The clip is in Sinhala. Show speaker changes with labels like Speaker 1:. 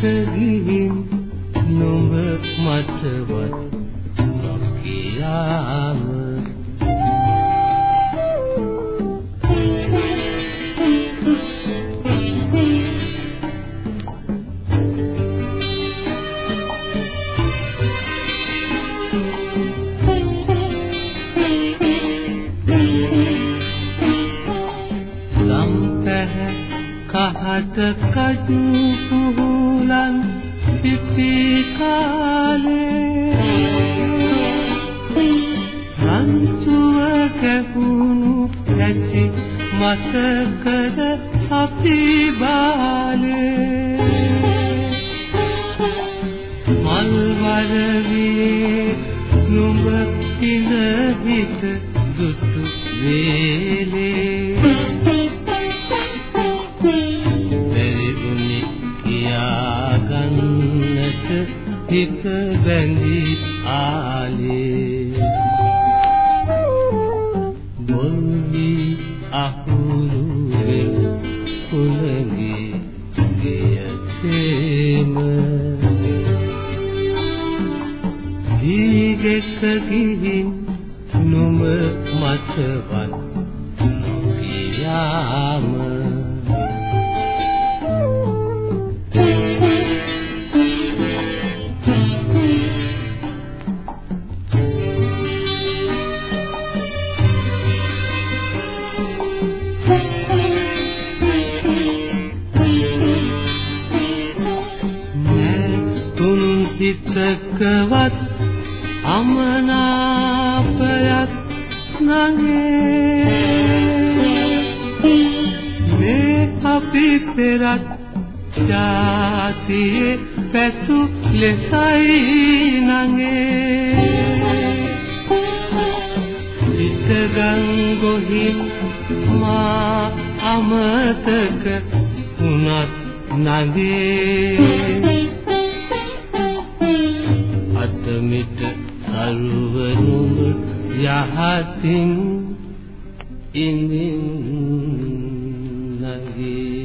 Speaker 1: कभी නැහැ කහට කඩු පුහුලන් පිපි කාලේ රන්තුව කැපුණු නැති මතකද අපි බාලේ? මල් වරවේ නුඹ ඉඳ හිත දුටු වේලේ. බැරිුනි හිත බැඳි ආලේ. බොල්වි අහුරු කුලගේ ගියසේම දීගෙක ගිහින් නුඹ මතවත් නොකියාම හිතකවත් අමනාපයක් නගේ මේ අපි පෙරත් ජාතියේ පැතු ලෙසයි නගේ. හිතගං ගොහි මා අමතක උනත් නගේ. සිට සරුවනුම යහතින් ඉඳින් නගී.